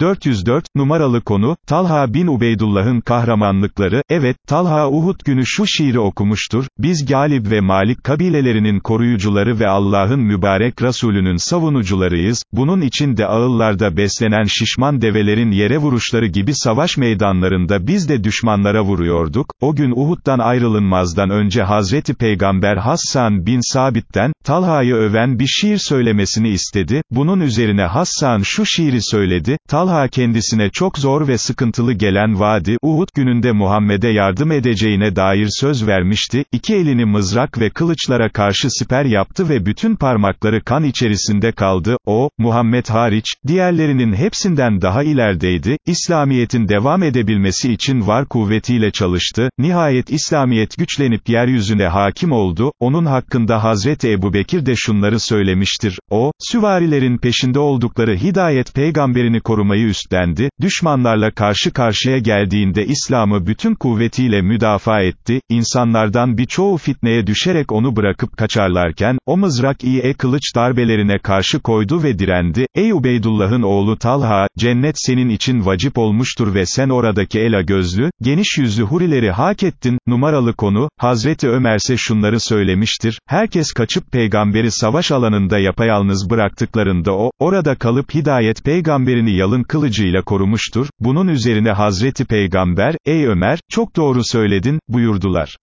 404, numaralı konu, Talha bin Ubeydullah'ın kahramanlıkları, evet, Talha Uhud günü şu şiiri okumuştur, biz Galib ve Malik kabilelerinin koruyucuları ve Allah'ın mübarek Resulünün savunucularıyız, bunun için de ağıllarda beslenen şişman develerin yere vuruşları gibi savaş meydanlarında biz de düşmanlara vuruyorduk, o gün Uhud'dan ayrılınmazdan önce Hazreti Peygamber Hassan bin Sabit'ten, Talha'yı öven bir şiir söylemesini istedi, bunun üzerine Hassan şu şiiri söyledi, Talha kendisine çok zor ve sıkıntılı gelen vadi, Uhud gününde Muhammed'e yardım edeceğine dair söz vermişti, iki elini mızrak ve kılıçlara karşı siper yaptı ve bütün parmakları kan içerisinde kaldı, o, Muhammed hariç, diğerlerinin hepsinden daha ilerideydi, İslamiyet'in devam edebilmesi için var kuvvetiyle çalıştı, nihayet İslamiyet güçlenip yeryüzüne hakim oldu, onun hakkında Hazreti Ebu Bekir de şunları söylemiştir, o, süvarilerin peşinde oldukları hidayet peygamberini korumayı üstlendi, düşmanlarla karşı karşıya geldiğinde İslam'ı bütün kuvvetiyle müdafaa etti, insanlardan birçoğu fitneye düşerek onu bırakıp kaçarlarken, o mızrak iyi e kılıç darbelerine karşı koydu ve direndi, ey Ubeydullah'ın oğlu Talha, cennet senin için vacip olmuştur ve sen oradaki ela gözlü, geniş yüzlü hurileri hak ettin, numaralı konu, Hazreti Ömerse şunları söylemiştir, herkes kaçıp peygamberi savaş alanında yapayalnız bıraktıklarında o, orada kalıp hidayet peygamberini yalın kılıcıyla korumuştur, bunun üzerine Hazreti Peygamber, ey Ömer, çok doğru söyledin, buyurdular.